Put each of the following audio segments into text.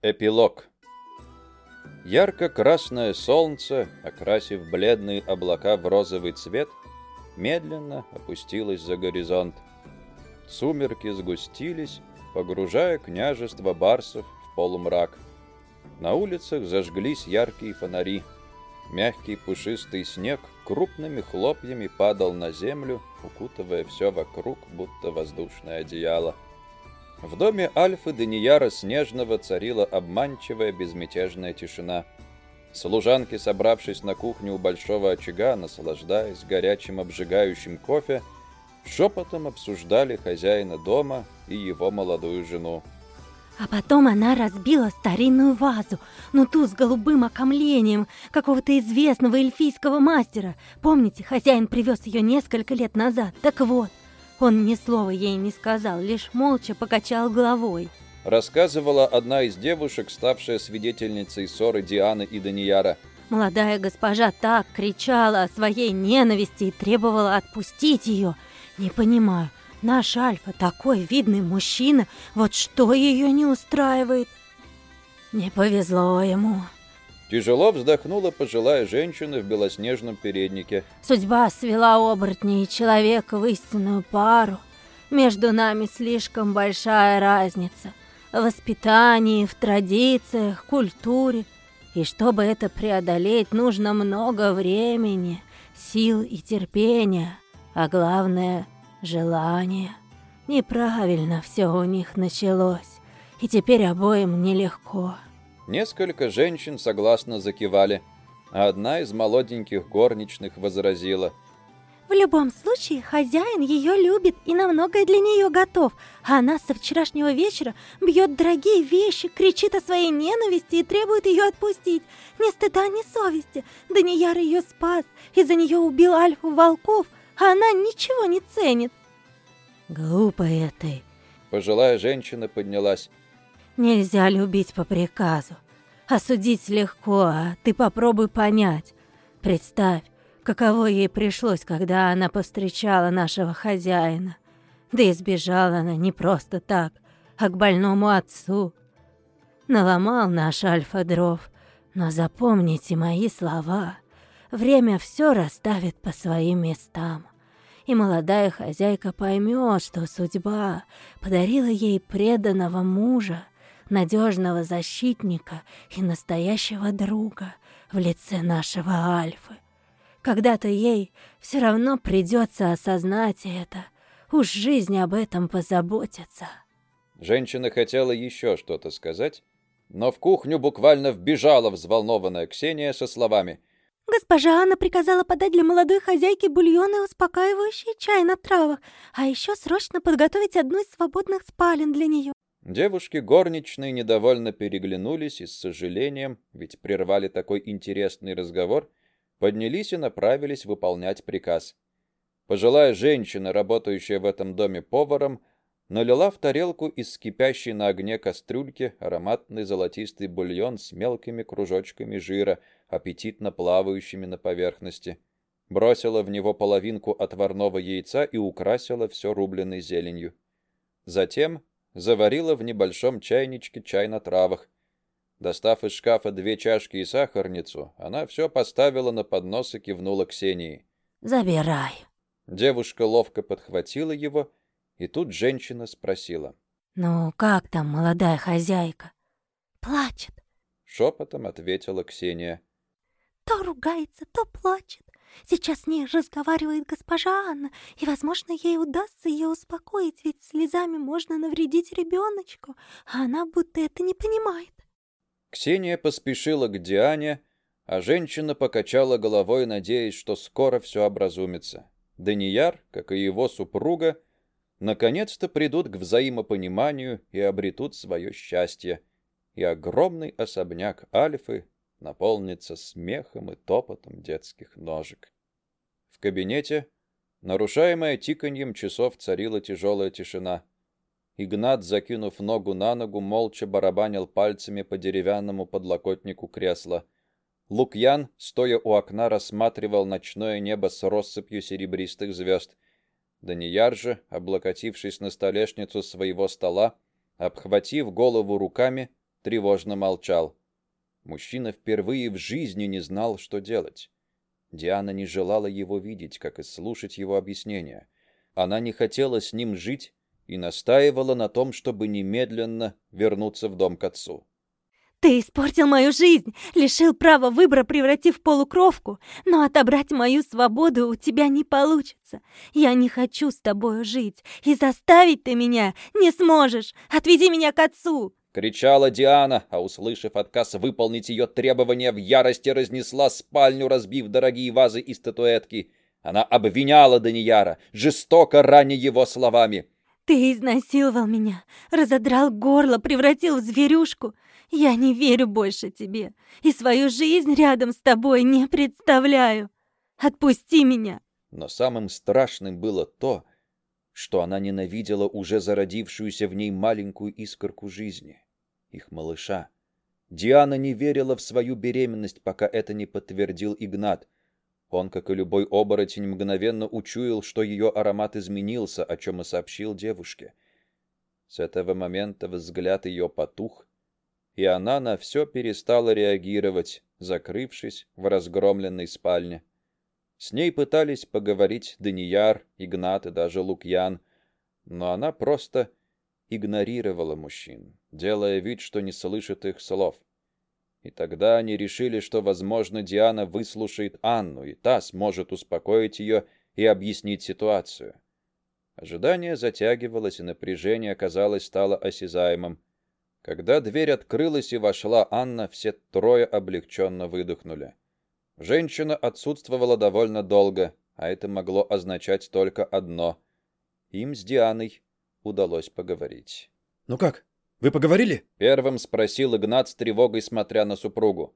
Эпилог Ярко-красное солнце, окрасив бледные облака в розовый цвет, медленно опустилось за горизонт. Сумерки сгустились, погружая княжество барсов в полумрак. На улицах зажглись яркие фонари. Мягкий пушистый снег крупными хлопьями падал на землю, укутывая все вокруг, будто воздушное одеяло. В доме Альфы Данияра Снежного царила обманчивая безмятежная тишина. Служанки, собравшись на кухню у большого очага, наслаждаясь горячим обжигающим кофе, шепотом обсуждали хозяина дома и его молодую жену. А потом она разбила старинную вазу, ну ту с голубым окомлением какого-то известного эльфийского мастера. Помните, хозяин привез ее несколько лет назад? Так вот, он ни слова ей не сказал, лишь молча покачал головой. Рассказывала одна из девушек, ставшая свидетельницей ссоры Дианы и Данияра. Молодая госпожа так кричала о своей ненависти и требовала отпустить ее. Не понимаю, наш Альфа такой видный мужчина, вот что ее не устраивает? Не повезло ему. Тяжело вздохнула пожилая женщина в белоснежном переднике. Судьба свела оборотней и человека в истинную пару. Между нами слишком большая разница. В воспитании, в традициях, культуре. И чтобы это преодолеть, нужно много времени, сил и терпения. А главное — желание. Неправильно все у них началось. И теперь обоим нелегко. Несколько женщин согласно закивали, а одна из молоденьких горничных возразила. В любом случае, хозяин ее любит и на многое для нее готов, а она со вчерашнего вечера бьет дорогие вещи, кричит о своей ненависти и требует ее отпустить. Ни стыда, ни совести. Данияр ее спас, из-за нее убил Альфу волков, а она ничего не ценит. Глупая ты. Пожилая женщина поднялась. Нельзя любить по приказу. Осудить легко, а ты попробуй понять. Представь, каково ей пришлось, когда она повстречала нашего хозяина. Да и сбежала она не просто так, а к больному отцу. Наломал наш Альфа дров, но запомните мои слова. Время все расставит по своим местам. И молодая хозяйка поймет, что судьба подарила ей преданного мужа, надежного защитника и настоящего друга в лице нашего Альфы. Когда-то ей все равно придется осознать это. Уж жизнь об этом позаботится. Женщина хотела еще что-то сказать, но в кухню буквально вбежала взволнованная Ксения со словами «Госпожа Анна приказала подать для молодой хозяйки бульон и успокаивающий чай на травах, а еще срочно подготовить одну из свободных спален для нее». Девушки горничные недовольно переглянулись и с сожалением, ведь прервали такой интересный разговор, поднялись и направились выполнять приказ. Пожилая женщина, работающая в этом доме поваром, налила в тарелку из кипящей на огне кастрюльки ароматный золотистый бульон с мелкими кружочками жира, аппетитно плавающими на поверхности. Бросила в него половинку отварного яйца и украсила все рубленой зеленью. Затем заварила в небольшом чайничке чай на травах. Достав из шкафа две чашки и сахарницу, она все поставила на поднос и кивнула Ксении. «Забирай». Девушка ловко подхватила его, и тут женщина спросила. «Ну, как там молодая хозяйка?» «Плачет», — шепотом ответила Ксения. «То ругается, то плачет. Сейчас с ней разговаривает госпожа Анна, и, возможно, ей удастся ее успокоить, ведь слезами можно навредить ребеночку, а она будто это не понимает. Ксения поспешила к Диане, а женщина покачала головой, надеясь, что скоро все образумится. Данияр, как и его супруга, наконец-то придут к взаимопониманию и обретут свое счастье. И огромный особняк Альфы наполнится смехом и топотом детских ножек. В кабинете, нарушаемая тиканьем часов, царила тяжелая тишина. Игнат, закинув ногу на ногу, молча барабанил пальцами по деревянному подлокотнику кресла. Лукьян, стоя у окна, рассматривал ночное небо с россыпью серебристых звезд. Данияр же, облокотившись на столешницу своего стола, обхватив голову руками, тревожно молчал. Мужчина впервые в жизни не знал, что делать. Диана не желала его видеть, как и слушать его объяснения. Она не хотела с ним жить и настаивала на том, чтобы немедленно вернуться в дом к отцу. «Ты испортил мою жизнь, лишил права выбора, превратив в полукровку, но отобрать мою свободу у тебя не получится. Я не хочу с тобой жить, и заставить ты меня не сможешь. Отведи меня к отцу!» Кричала Диана, а, услышав отказ выполнить ее требования, в ярости разнесла спальню, разбив дорогие вазы и статуэтки. Она обвиняла Данияра, жестоко раня его словами. «Ты изнасиловал меня, разодрал горло, превратил в зверюшку. Я не верю больше тебе и свою жизнь рядом с тобой не представляю. Отпусти меня!» Но самым страшным было то, что она ненавидела уже зародившуюся в ней маленькую искорку жизни, их малыша. Диана не верила в свою беременность, пока это не подтвердил Игнат. Он, как и любой оборотень, мгновенно учуял, что ее аромат изменился, о чем и сообщил девушке. С этого момента взгляд ее потух, и она на все перестала реагировать, закрывшись в разгромленной спальне. С ней пытались поговорить Данияр, Игнат и даже Лукьян, но она просто игнорировала мужчин, делая вид, что не слышит их слов. И тогда они решили, что, возможно, Диана выслушает Анну, и та сможет успокоить ее и объяснить ситуацию. Ожидание затягивалось, и напряжение, казалось, стало осязаемым. Когда дверь открылась и вошла Анна, все трое облегченно выдохнули. Женщина отсутствовала довольно долго, а это могло означать только одно. Им с Дианой удалось поговорить. «Ну как, вы поговорили?» Первым спросил Игнат с тревогой, смотря на супругу.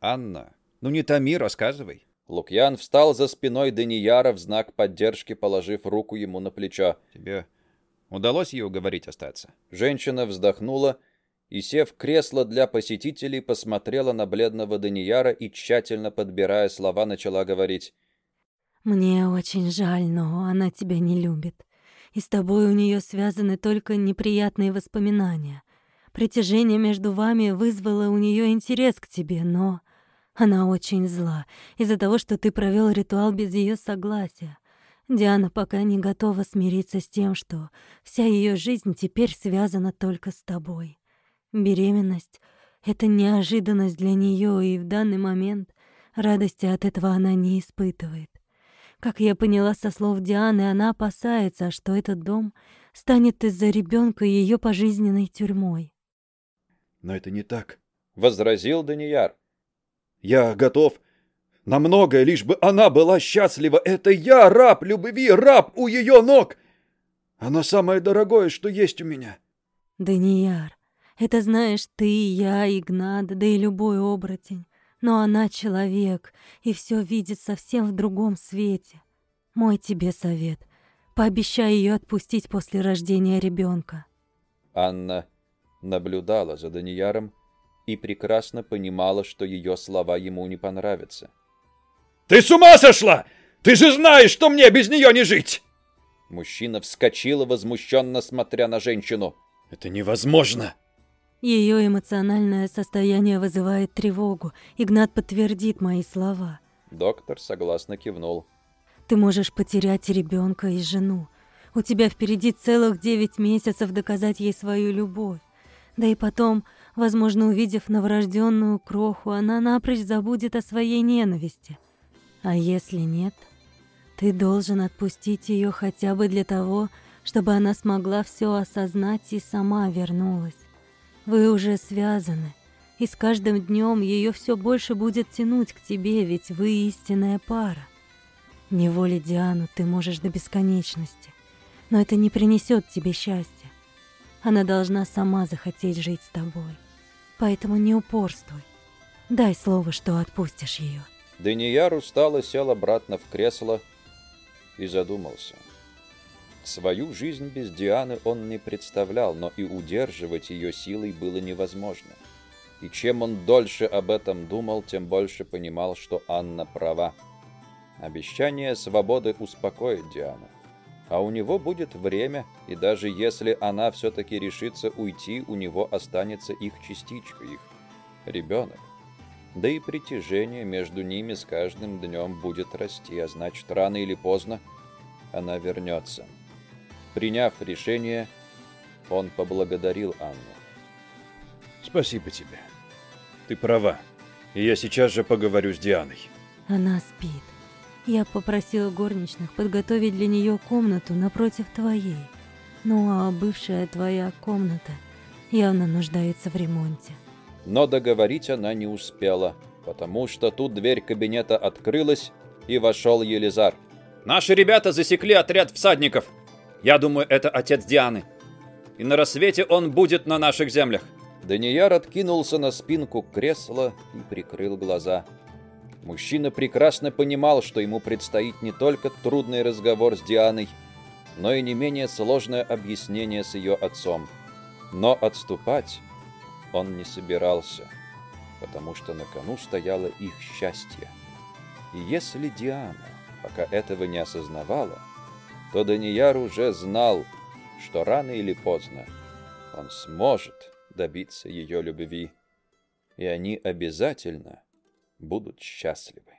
«Анна, ну не томи, рассказывай». Лукьян встал за спиной Данияра в знак поддержки, положив руку ему на плечо. «Тебе удалось ее уговорить остаться?» Женщина вздохнула и, сев кресло для посетителей, посмотрела на бледного Данияра и, тщательно подбирая слова, начала говорить. «Мне очень жаль, но она тебя не любит. И с тобой у нее связаны только неприятные воспоминания. Притяжение между вами вызвало у нее интерес к тебе, но она очень зла из-за того, что ты провел ритуал без ее согласия. Диана пока не готова смириться с тем, что вся ее жизнь теперь связана только с тобой. Беременность — это неожиданность для нее, и в данный момент радости от этого она не испытывает. Как я поняла со слов Дианы, она опасается, что этот дом станет из-за ребенка ее пожизненной тюрьмой. «Но это не так», — возразил Данияр. «Я готов на многое, лишь бы она была счастлива. Это я, раб любви, раб у ее ног. Она самое дорогое, что есть у меня». «Данияр, это знаешь ты, я, Игнат, да и любой оборотень. Но она человек и все видит совсем в другом свете. Мой тебе совет. Пообещай ее отпустить после рождения ребенка. Анна наблюдала за Данияром и прекрасно понимала, что ее слова ему не понравятся. «Ты с ума сошла! Ты же знаешь, что мне без нее не жить!» Мужчина вскочил, возмущенно смотря на женщину. «Это невозможно!» Ее эмоциональное состояние вызывает тревогу. Игнат подтвердит мои слова. Доктор согласно кивнул. Ты можешь потерять ребенка и жену. У тебя впереди целых девять месяцев доказать ей свою любовь. Да и потом, возможно, увидев новорожденную кроху, она напрочь забудет о своей ненависти. А если нет, ты должен отпустить ее хотя бы для того, чтобы она смогла все осознать и сама вернулась. Вы уже связаны, и с каждым днем ее все больше будет тянуть к тебе, ведь вы истинная пара. Не волить Диану ты можешь до бесконечности, но это не принесет тебе счастья. Она должна сама захотеть жить с тобой. Поэтому не упорствуй. Дай слово, что отпустишь ее. Данияр устало сел обратно в кресло и задумался. Свою жизнь без Дианы он не представлял, но и удерживать ее силой было невозможно. И чем он дольше об этом думал, тем больше понимал, что Анна права. Обещание свободы успокоит Диану. А у него будет время, и даже если она все-таки решится уйти, у него останется их частичка, их ребенок. Да и притяжение между ними с каждым днем будет расти, а значит, рано или поздно она вернется. Приняв решение, он поблагодарил Анну. «Спасибо тебе. Ты права. Я сейчас же поговорю с Дианой». Она спит. Я попросила горничных подготовить для нее комнату напротив твоей. Ну а бывшая твоя комната явно нуждается в ремонте. Но договорить она не успела, потому что тут дверь кабинета открылась, и вошел Елизар. «Наши ребята засекли отряд всадников. Я думаю, это отец Дианы. И на рассвете он будет на наших землях». Данияр откинулся на спинку кресла и прикрыл глаза. Мужчина прекрасно понимал, что ему предстоит не только трудный разговор с Дианой, но и не менее сложное объяснение с ее отцом. Но отступать он не собирался, потому что на кону стояло их счастье. И если Диана пока этого не осознавала, то Данияр уже знал, что рано или поздно он сможет добиться ее любви, и они обязательно будут счастливы.